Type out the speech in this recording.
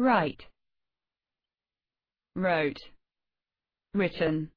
write, wrote, written.